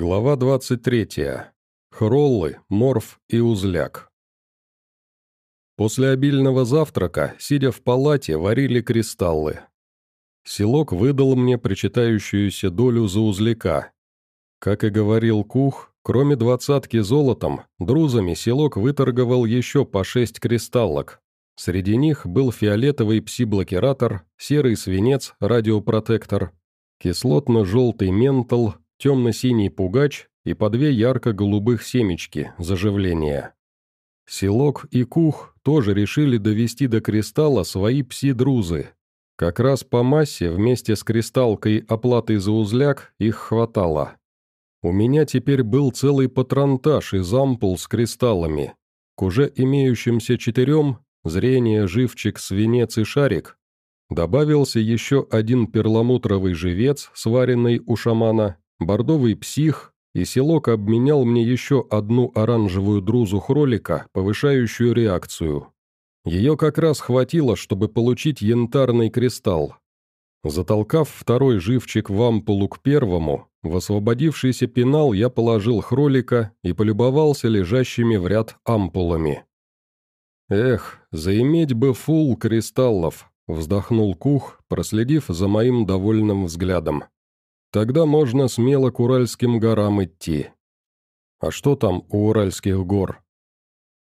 Глава 23. Хроллы, морф и узляк. После обильного завтрака, сидя в палате, варили кристаллы. Селок выдал мне причитающуюся долю за узляка. Как и говорил Кух, кроме двадцатки золотом, друзами селок выторговал еще по шесть кристаллок. Среди них был фиолетовый пси-блокиратор, серый свинец, радиопротектор, кислотно-желтый ментал, темно-синий пугач и по две ярко-голубых семечки заживления. Селок и Кух тоже решили довести до кристалла свои пси-друзы. Как раз по массе вместе с кристалкой оплаты за узляк их хватало. У меня теперь был целый патронтаж из ампул с кристаллами. К уже имеющимся четырем – зрение, живчик, свинец и шарик – добавился еще один перламутровый живец, сваренный у шамана, бордовый псих, и селок обменял мне еще одну оранжевую друзу хролика, повышающую реакцию. Ее как раз хватило, чтобы получить янтарный кристалл. Затолкав второй живчик в ампулу к первому, в освободившийся пенал я положил хролика и полюбовался лежащими в ряд ампулами. «Эх, заиметь бы фул кристаллов», — вздохнул Кух, проследив за моим довольным взглядом. Тогда можно смело к Уральским горам идти. А что там у Уральских гор?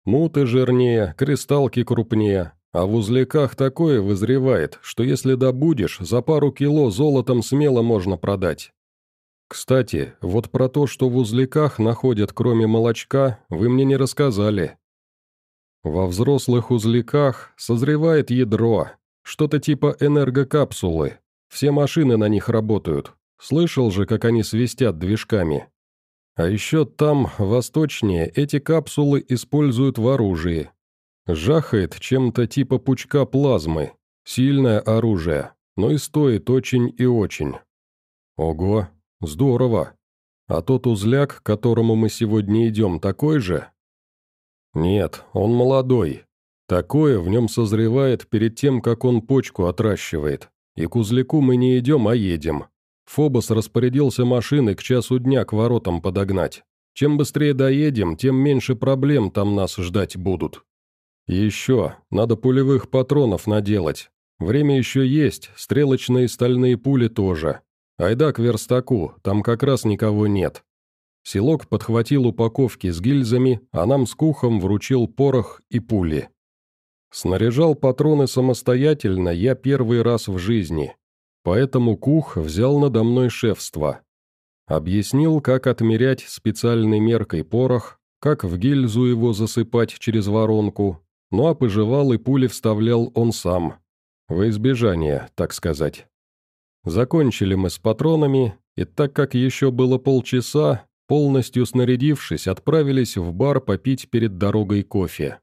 Муты жирнее, кристалки крупнее, а в узляках такое вызревает, что если добудешь, за пару кило золотом смело можно продать. Кстати, вот про то, что в узляках находят кроме молочка, вы мне не рассказали. Во взрослых узляках созревает ядро, что-то типа энергокапсулы. Все машины на них работают, Слышал же, как они свистят движками. А еще там, восточнее, эти капсулы используют в оружии. Жахает чем-то типа пучка плазмы. Сильное оружие, но и стоит очень и очень. Ого, здорово. А тот узляк, к которому мы сегодня идем, такой же? Нет, он молодой. Такое в нем созревает перед тем, как он почку отращивает. И к узляку мы не идем, а едем. Фобос распорядился машины к часу дня к воротам подогнать. Чем быстрее доедем, тем меньше проблем там нас ждать будут. еще, надо пулевых патронов наделать. Время еще есть, стрелочные стальные пули тоже. Айда к верстаку, там как раз никого нет. Селок подхватил упаковки с гильзами, а нам с кухом вручил порох и пули. Снаряжал патроны самостоятельно я первый раз в жизни, Поэтому Кух взял надо мной шефство. Объяснил, как отмерять специальной меркой порох, как в гильзу его засыпать через воронку, ну а пожевал и пули вставлял он сам. Во избежание, так сказать. Закончили мы с патронами, и так как еще было полчаса, полностью снарядившись, отправились в бар попить перед дорогой кофе.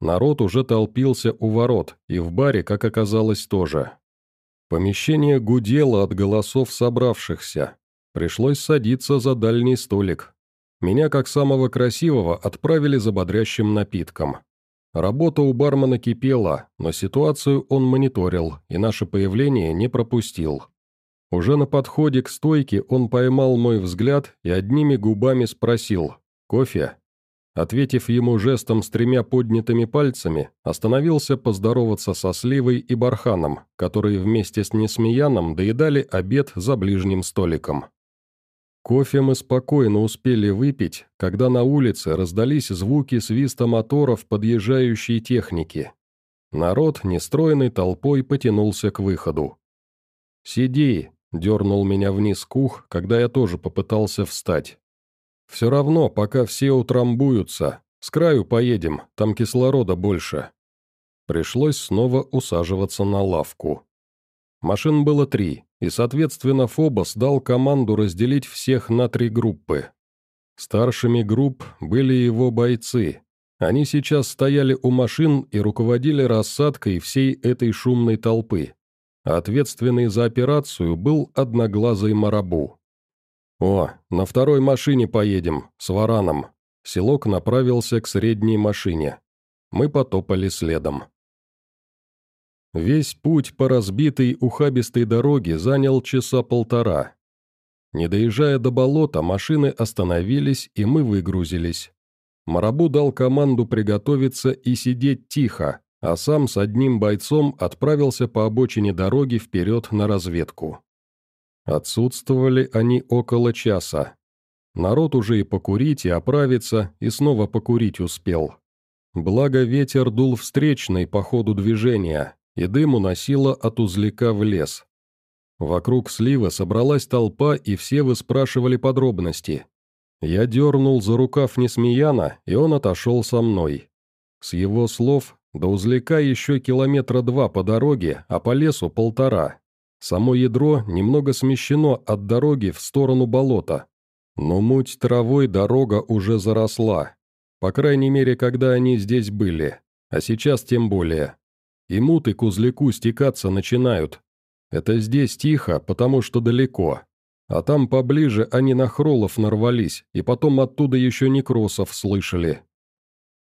Народ уже толпился у ворот, и в баре, как оказалось, тоже. Помещение гудело от голосов собравшихся. Пришлось садиться за дальний столик. Меня, как самого красивого, отправили за бодрящим напитком. Работа у бармена кипела, но ситуацию он мониторил и наше появление не пропустил. Уже на подходе к стойке он поймал мой взгляд и одними губами спросил «Кофе?». Ответив ему жестом с тремя поднятыми пальцами, остановился поздороваться со Сливой и Барханом, которые вместе с Несмеяном доедали обед за ближним столиком. Кофе мы спокойно успели выпить, когда на улице раздались звуки свиста моторов подъезжающей техники. Народ нестройной толпой потянулся к выходу. «Сиди», — дернул меня вниз кух, когда я тоже попытался встать. «Все равно, пока все утрамбуются. С краю поедем, там кислорода больше». Пришлось снова усаживаться на лавку. Машин было три, и, соответственно, Фобос дал команду разделить всех на три группы. Старшими групп были его бойцы. Они сейчас стояли у машин и руководили рассадкой всей этой шумной толпы. ответственный за операцию был одноглазый Марабу. «О, на второй машине поедем, с вараном». Селок направился к средней машине. Мы потопали следом. Весь путь по разбитой ухабистой дороге занял часа полтора. Не доезжая до болота, машины остановились, и мы выгрузились. Марабу дал команду приготовиться и сидеть тихо, а сам с одним бойцом отправился по обочине дороги вперед на разведку. Отсутствовали они около часа. Народ уже и покурить, и оправиться, и снова покурить успел. Благо ветер дул встречный по ходу движения, и дым уносило от узляка в лес. Вокруг слива собралась толпа, и все выспрашивали подробности. Я дернул за рукав Несмеяна, и он отошел со мной. С его слов, до узляка еще километра два по дороге, а по лесу полтора. Само ядро немного смещено от дороги в сторону болота. Но муть травой дорога уже заросла. По крайней мере, когда они здесь были. А сейчас тем более. И муты к узляку стекаться начинают, это здесь тихо, потому что далеко. А там поближе они на Хролов нарвались, и потом оттуда еще некросов слышали.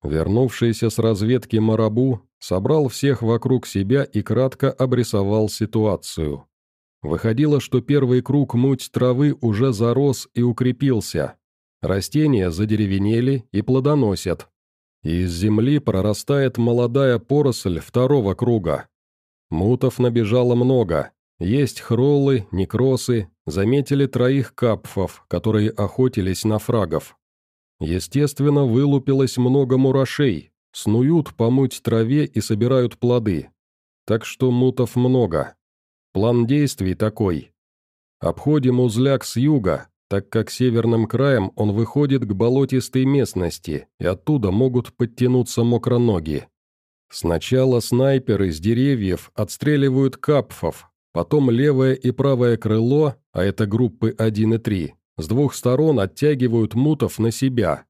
Вернувшийся с разведки Марабу собрал всех вокруг себя и кратко обрисовал ситуацию. Выходило, что первый круг муть травы уже зарос и укрепился. Растения задеревенели и плодоносят. Из земли прорастает молодая поросль второго круга. Мутов набежало много, есть хроллы, некросы, заметили троих капфов, которые охотились на фрагов. Естественно, вылупилось много мурашей, снуют помыть траве и собирают плоды. Так что мутов много. План действий такой. Обходим узляк с юга, так как северным краем он выходит к болотистой местности, и оттуда могут подтянуться мокроноги. Сначала снайперы с деревьев отстреливают капфов, Потом левое и правое крыло, а это группы 1 и 3, с двух сторон оттягивают мутов на себя.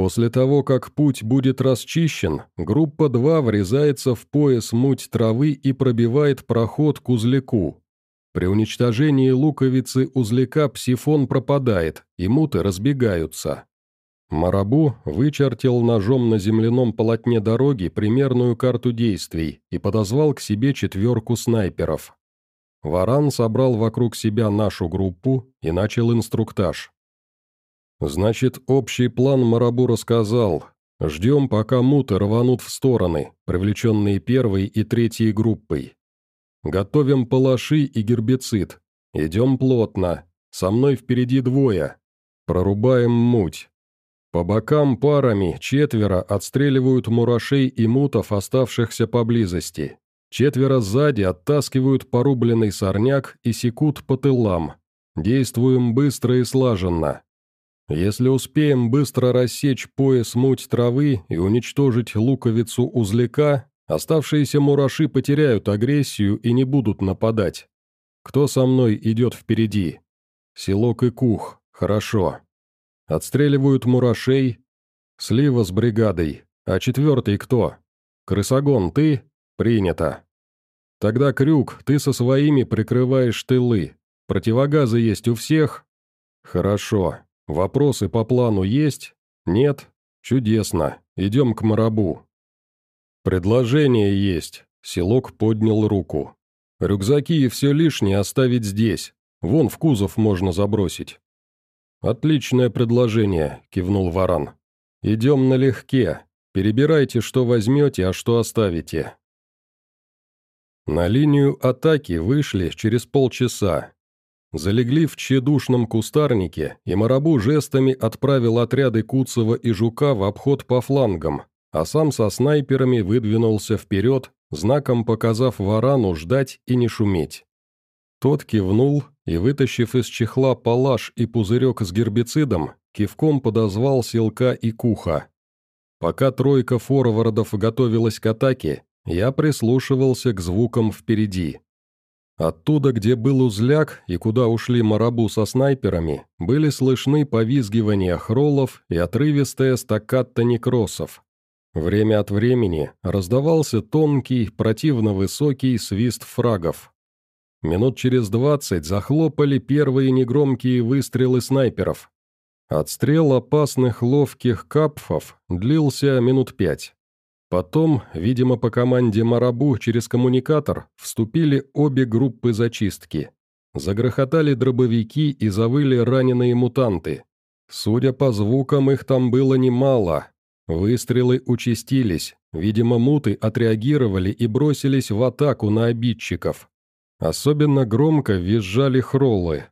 После того, как путь будет расчищен, группа 2 врезается в пояс муть травы и пробивает проход к узляку. При уничтожении луковицы узляка псифон пропадает, и муты разбегаются. Марабу вычертил ножом на земляном полотне дороги примерную карту действий и подозвал к себе четверку снайперов. Варан собрал вокруг себя нашу группу и начал инструктаж. «Значит, общий план Марабу рассказал. Ждем, пока муты рванут в стороны, привлеченные первой и третьей группой. Готовим палаши и гербицид. Идем плотно. Со мной впереди двое. Прорубаем муть. По бокам парами четверо отстреливают мурашей и мутов, оставшихся поблизости. Четверо сзади оттаскивают порубленный сорняк и секут по тылам. Действуем быстро и слаженно. Если успеем быстро рассечь пояс муть травы и уничтожить луковицу узляка, оставшиеся мураши потеряют агрессию и не будут нападать. Кто со мной идет впереди? Селок и Кух, хорошо. Отстреливают мурашей. Слива с бригадой. А четвертый кто? Крысогон, ты? «Принято. Тогда, Крюк, ты со своими прикрываешь тылы. Противогазы есть у всех?» «Хорошо. Вопросы по плану есть? Нет? Чудесно. Идем к Марабу». «Предложение есть», — Селок поднял руку. «Рюкзаки и все лишнее оставить здесь. Вон в кузов можно забросить». «Отличное предложение», — кивнул Варан. «Идем налегке. Перебирайте, что возьмете, а что оставите. На линию атаки вышли через полчаса. Залегли в тщедушном кустарнике, и Марабу жестами отправил отряды Куцева и Жука в обход по флангам, а сам со снайперами выдвинулся вперед, знаком показав Варану ждать и не шуметь. Тот кивнул и, вытащив из чехла палаш и пузырек с гербицидом, кивком подозвал селка и куха. Пока тройка форвардов готовилась к атаке, я прислушивался к звукам впереди. Оттуда, где был узляк и куда ушли марабу со снайперами, были слышны повизгивания хролов и отрывистая стаккатто некросов. Время от времени раздавался тонкий, противно высокий свист фрагов. Минут через двадцать захлопали первые негромкие выстрелы снайперов. Отстрел опасных ловких капфов длился минут пять. Потом, видимо, по команде Марабу через коммуникатор вступили обе группы зачистки. Загрохотали дробовики и завыли раненые мутанты. Судя по звукам, их там было немало. Выстрелы участились, видимо, муты отреагировали и бросились в атаку на обидчиков. Особенно громко визжали хроллы.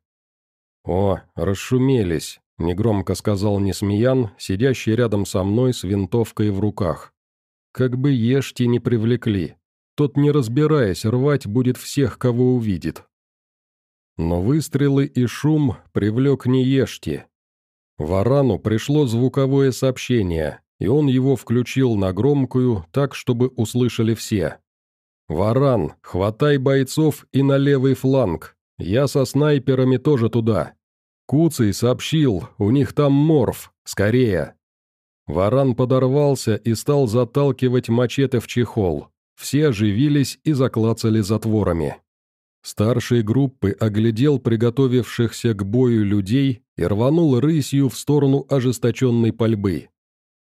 «О, расшумелись», — негромко сказал Несмеян, сидящий рядом со мной с винтовкой в руках. «Как бы ешьте не привлекли. Тот, не разбираясь, рвать будет всех, кого увидит». Но выстрелы и шум привлек не ешьте. Варану пришло звуковое сообщение, и он его включил на громкую, так, чтобы услышали все. «Варан, хватай бойцов и на левый фланг. Я со снайперами тоже туда. Куцый сообщил, у них там морф. Скорее!» Варан подорвался и стал заталкивать мачете в чехол. Все оживились и заклацали затворами. Старший группы оглядел приготовившихся к бою людей и рванул рысью в сторону ожесточенной пальбы.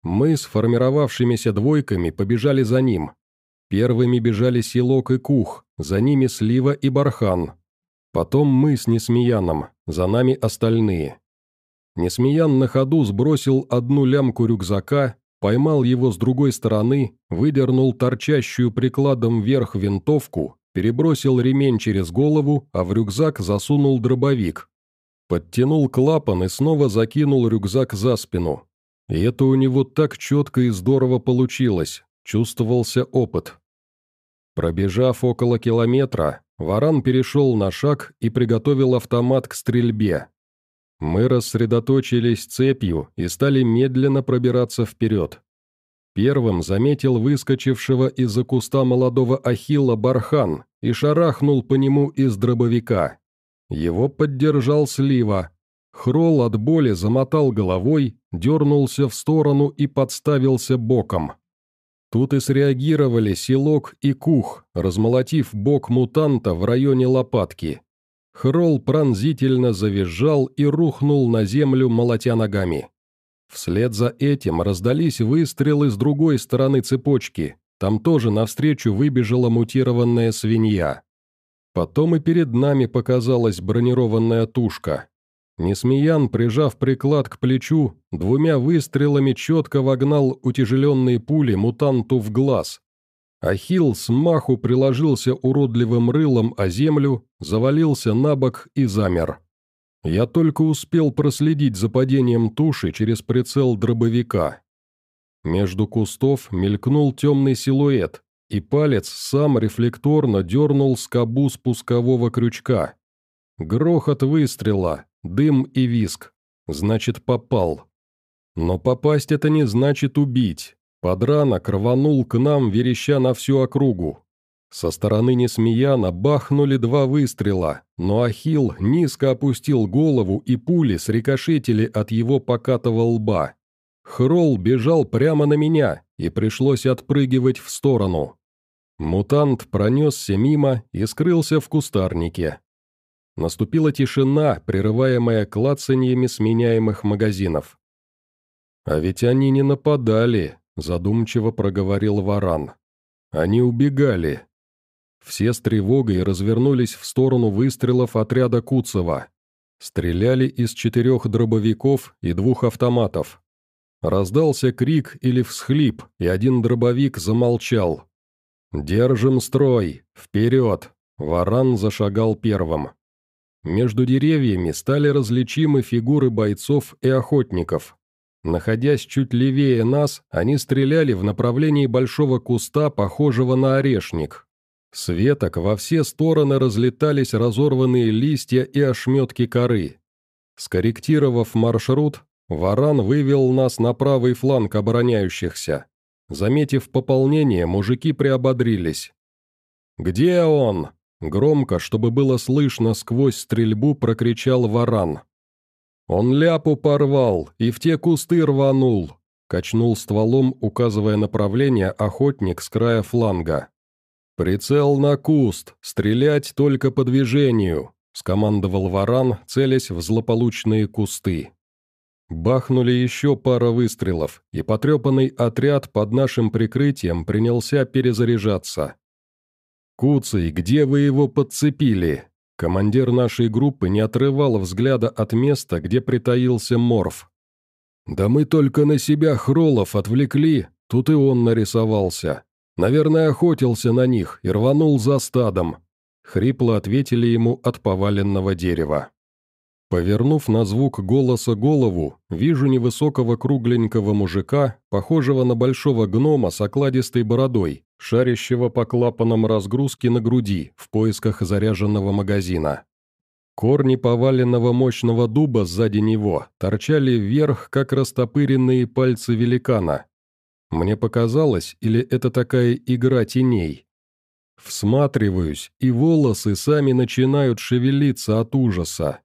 Мы с формировавшимися двойками побежали за ним. Первыми бежали Силок и Кух, за ними Слива и Бархан. Потом мы с Несмеяном, за нами остальные. Несмеян на ходу сбросил одну лямку рюкзака, поймал его с другой стороны, выдернул торчащую прикладом вверх винтовку, перебросил ремень через голову, а в рюкзак засунул дробовик. Подтянул клапан и снова закинул рюкзак за спину. И это у него так четко и здорово получилось, чувствовался опыт. Пробежав около километра, Варан перешел на шаг и приготовил автомат к стрельбе. Мы рассредоточились цепью и стали медленно пробираться вперед. Первым заметил выскочившего из-за куста молодого ахилла бархан и шарахнул по нему из дробовика. Его поддержал Слива. Хрол от боли замотал головой, дернулся в сторону и подставился боком. Тут и среагировали Силок и Кух, размолотив бок мутанта в районе лопатки. Хрол пронзительно завизжал и рухнул на землю, молотя ногами. Вслед за этим раздались выстрелы с другой стороны цепочки, там тоже навстречу выбежала мутированная свинья. Потом и перед нами показалась бронированная тушка. Несмеян, прижав приклад к плечу, двумя выстрелами четко вогнал утяжеленные пули мутанту в глаз. Ахилл с маху приложился уродливым рылом о землю, завалился на бок и замер. Я только успел проследить за падением туши через прицел дробовика. Между кустов мелькнул темный силуэт, и палец сам рефлекторно дернул скобу спускового крючка. Грохот выстрела, Дым и виск. Значит, попал. Но попасть это не значит убить. Подранок рванул к нам, вереща на всю округу. Со стороны Несмеяна бахнули два выстрела, но Ахил низко опустил голову, и пули срикошетили от его покатого лба. Хрол бежал прямо на меня, и пришлось отпрыгивать в сторону. Мутант пронесся мимо и скрылся в кустарнике. Наступила тишина, прерываемая клацаньями сменяемых магазинов. «А ведь они не нападали», – задумчиво проговорил Варан. «Они убегали». Все с тревогой развернулись в сторону выстрелов отряда Куцева. Стреляли из четырех дробовиков и двух автоматов. Раздался крик или всхлип, и один дробовик замолчал. «Держим строй! Вперед!» Варан зашагал первым. Между деревьями стали различимы фигуры бойцов и охотников. Находясь чуть левее нас, они стреляли в направлении большого куста, похожего на орешник. С веток во все стороны разлетались разорванные листья и ошметки коры. Скорректировав маршрут, Варан вывел нас на правый фланг обороняющихся. Заметив пополнение, мужики приободрились. «Где он?» Громко, чтобы было слышно сквозь стрельбу, прокричал варан. «Он ляпу порвал и в те кусты рванул!» Качнул стволом, указывая направление охотник с края фланга. «Прицел на куст, стрелять только по движению», — скомандовал варан, целясь в злополучные кусты. Бахнули еще пара выстрелов, и потрепанный отряд под нашим прикрытием принялся перезаряжаться. «Куцый, где вы его подцепили?» Командир нашей группы не отрывал взгляда от места, где притаился Морф. «Да мы только на себя Хролов отвлекли, тут и он нарисовался. Наверное, охотился на них и рванул за стадом», — хрипло ответили ему от поваленного дерева. Повернув на звук голоса голову, вижу невысокого кругленького мужика, похожего на большого гнома с окладистой бородой, шарящего по клапанам разгрузки на груди в поисках заряженного магазина. Корни поваленного мощного дуба сзади него торчали вверх, как растопыренные пальцы великана. Мне показалось, или это такая игра теней? Всматриваюсь, и волосы сами начинают шевелиться от ужаса.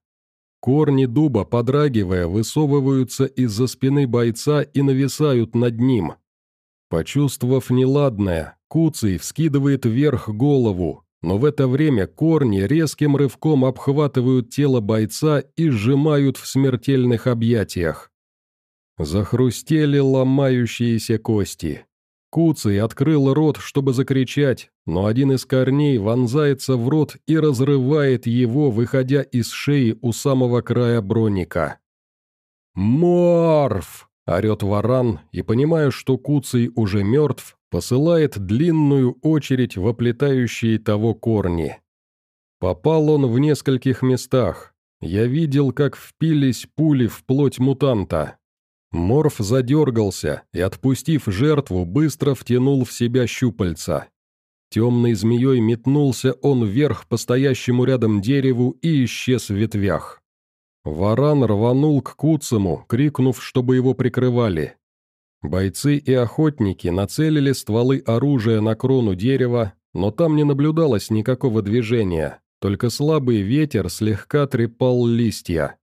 Корни дуба, подрагивая, высовываются из-за спины бойца и нависают над ним. Почувствовав неладное, Куций вскидывает вверх голову, но в это время корни резким рывком обхватывают тело бойца и сжимают в смертельных объятиях. Захрустели ломающиеся кости. Куцый открыл рот, чтобы закричать, но один из корней вонзается в рот и разрывает его, выходя из шеи у самого края броника. «Морф!» – орет варан, и, понимая, что Куцый уже мертв, посылает длинную очередь в оплетающие того корни. Попал он в нескольких местах. Я видел, как впились пули в плоть мутанта. Морф задергался и, отпустив жертву, быстро втянул в себя щупальца. Темной змеей метнулся он вверх по стоящему рядом дереву и исчез в ветвях. Варан рванул к Куцему, крикнув, чтобы его прикрывали. Бойцы и охотники нацелили стволы оружия на крону дерева, но там не наблюдалось никакого движения, только слабый ветер слегка трепал листья.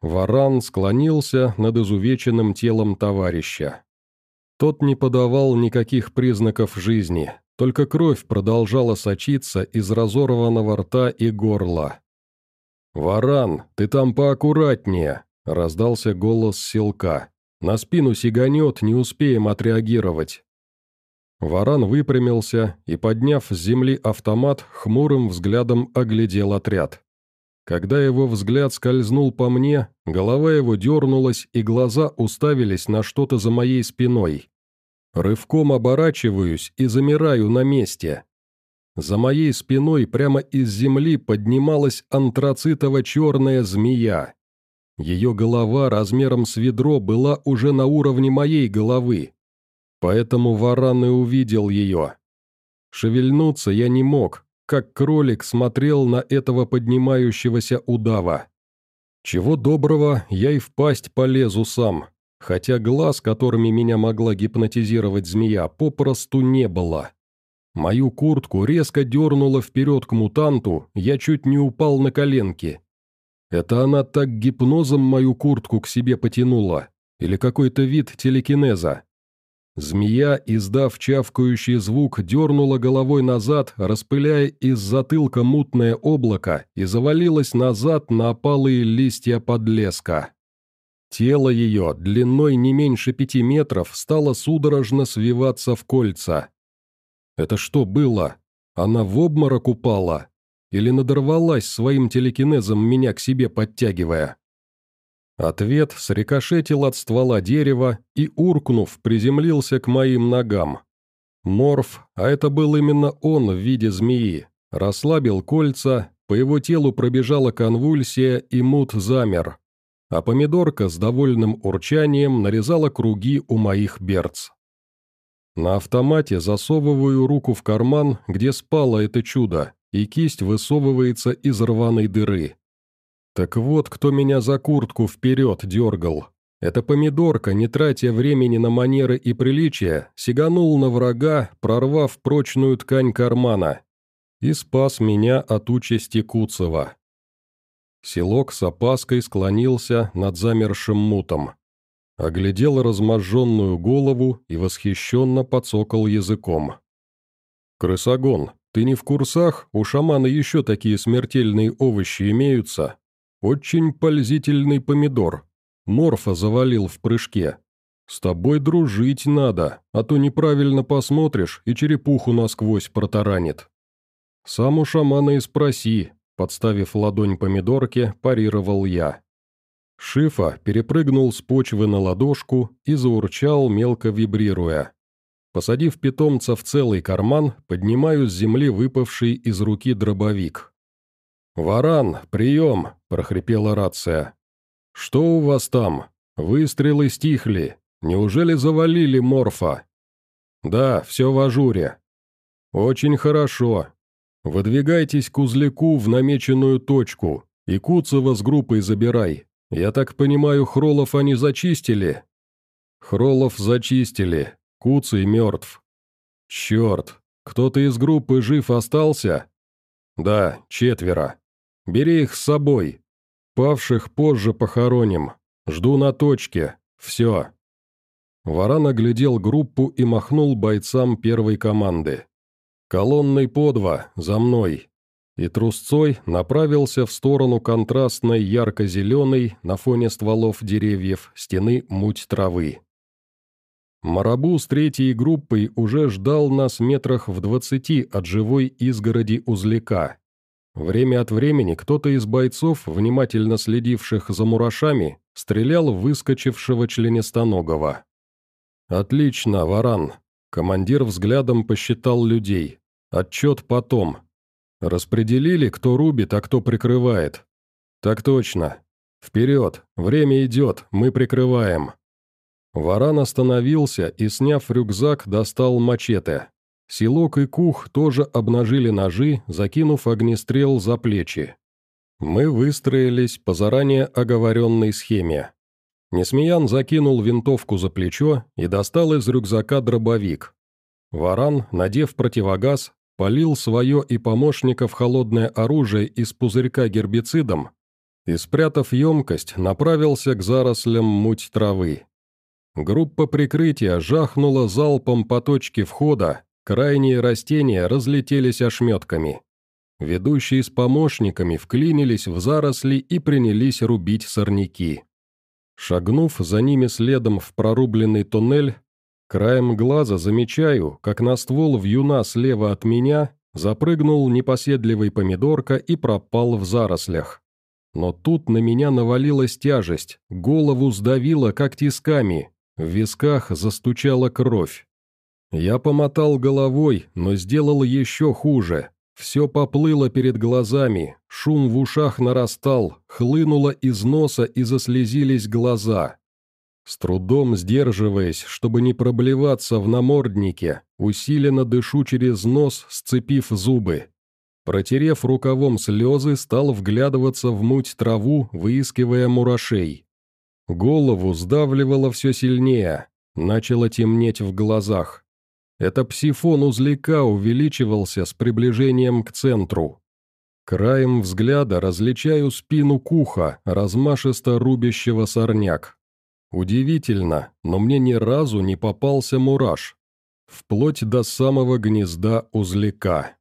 Варан склонился над изувеченным телом товарища. Тот не подавал никаких признаков жизни, только кровь продолжала сочиться из разорванного рта и горла. «Варан, ты там поаккуратнее!» — раздался голос селка. «На спину сиганет, не успеем отреагировать». Варан выпрямился и, подняв с земли автомат, хмурым взглядом оглядел отряд. Когда его взгляд скользнул по мне, голова его дернулась, и глаза уставились на что-то за моей спиной. Рывком оборачиваюсь и замираю на месте. За моей спиной прямо из земли поднималась антрацитово-черная змея. Ее голова размером с ведро была уже на уровне моей головы. Поэтому варан и увидел ее. Шевельнуться я не мог, как кролик смотрел на этого поднимающегося удава. Чего доброго, я и в пасть полезу сам, хотя глаз, которыми меня могла гипнотизировать змея, попросту не было. Мою куртку резко дернуло вперед к мутанту, я чуть не упал на коленки. Это она так гипнозом мою куртку к себе потянула, или какой-то вид телекинеза. Змея, издав чавкающий звук, дернула головой назад, распыляя из затылка мутное облако и завалилась назад на опалые листья подлеска. Тело ее, длиной не меньше пяти метров, стало судорожно свиваться в кольца. Это что было? Она в обморок упала? Или надорвалась своим телекинезом, меня к себе подтягивая? Ответ срикошетил от ствола дерева и, уркнув, приземлился к моим ногам. Морф, а это был именно он в виде змеи, расслабил кольца, по его телу пробежала конвульсия и мут замер, а помидорка с довольным урчанием нарезала круги у моих берц. На автомате засовываю руку в карман, где спало это чудо, и кисть высовывается из рваной дыры. Так вот, кто меня за куртку вперед дергал. Это помидорка, не тратя времени на манеры и приличия, сиганул на врага, прорвав прочную ткань кармана. И спас меня от участи Куцева. Селок с опаской склонился над замершим мутом. Оглядел разможженную голову и восхищенно подсокал языком. «Крысогон, ты не в курсах? У шамана еще такие смертельные овощи имеются?» Очень пользительный помидор. Морфа завалил в прыжке. С тобой дружить надо, а то неправильно посмотришь и черепуху насквозь протаранит. Сам у шамана и спроси, подставив ладонь помидорке, парировал я. Шифа перепрыгнул с почвы на ладошку и заурчал, мелко вибрируя. Посадив питомца в целый карман, поднимаю с земли выпавший из руки дробовик. «Варан, прием!» – прохрипела рация. «Что у вас там? Выстрелы стихли. Неужели завалили морфа?» «Да, все в ажуре». «Очень хорошо. Выдвигайтесь к узляку в намеченную точку и Куцева с группой забирай. Я так понимаю, Хролов они зачистили?» «Хролов зачистили. Куцый мертв». «Черт, кто-то из группы жив остался?» «Да, четверо. Бери их с собой. Павших позже похороним. Жду на точке. Все». Варан оглядел группу и махнул бойцам первой команды. «Колонной по два, за мной!» И трусцой направился в сторону контрастной ярко-зеленой на фоне стволов деревьев стены муть травы. Марабу с третьей группой уже ждал нас метрах в двадцати от живой изгороди узляка. Время от времени кто-то из бойцов, внимательно следивших за мурашами, стрелял в выскочившего членистоногого. «Отлично, Варан!» Командир взглядом посчитал людей. «Отчет потом. Распределили, кто рубит, а кто прикрывает?» «Так точно. Вперед! Время идет, мы прикрываем!» Варан остановился и, сняв рюкзак, достал мачете. Силок и Кух тоже обнажили ножи, закинув огнестрел за плечи. Мы выстроились по заранее оговоренной схеме. Несмеян закинул винтовку за плечо и достал из рюкзака дробовик. Варан, надев противогаз, полил свое и помощников холодное оружие из пузырька гербицидом и, спрятав емкость, направился к зарослям муть травы. Группа прикрытия жахнула залпом по точке входа, крайние растения разлетелись ошметками. Ведущие с помощниками вклинились в заросли и принялись рубить сорняки. Шагнув за ними следом в прорубленный туннель, краем глаза замечаю, как на ствол вьюна слева от меня запрыгнул непоседливый помидорка и пропал в зарослях. Но тут на меня навалилась тяжесть, голову сдавило, как тисками, в висках застучала кровь. Я помотал головой, но сделал еще хуже. Все поплыло перед глазами, шум в ушах нарастал, хлынуло из носа и заслезились глаза. С трудом сдерживаясь, чтобы не проблеваться в наморднике, усиленно дышу через нос, сцепив зубы. Протерев рукавом слезы, стал вглядываться в муть траву, выискивая мурашей. Голову сдавливало все сильнее, начало темнеть в глазах. Это псифон узляка увеличивался с приближением к центру. Краем взгляда различаю спину куха, размашисто рубящего сорняк. Удивительно, но мне ни разу не попался мураш. Вплоть до самого гнезда узляка.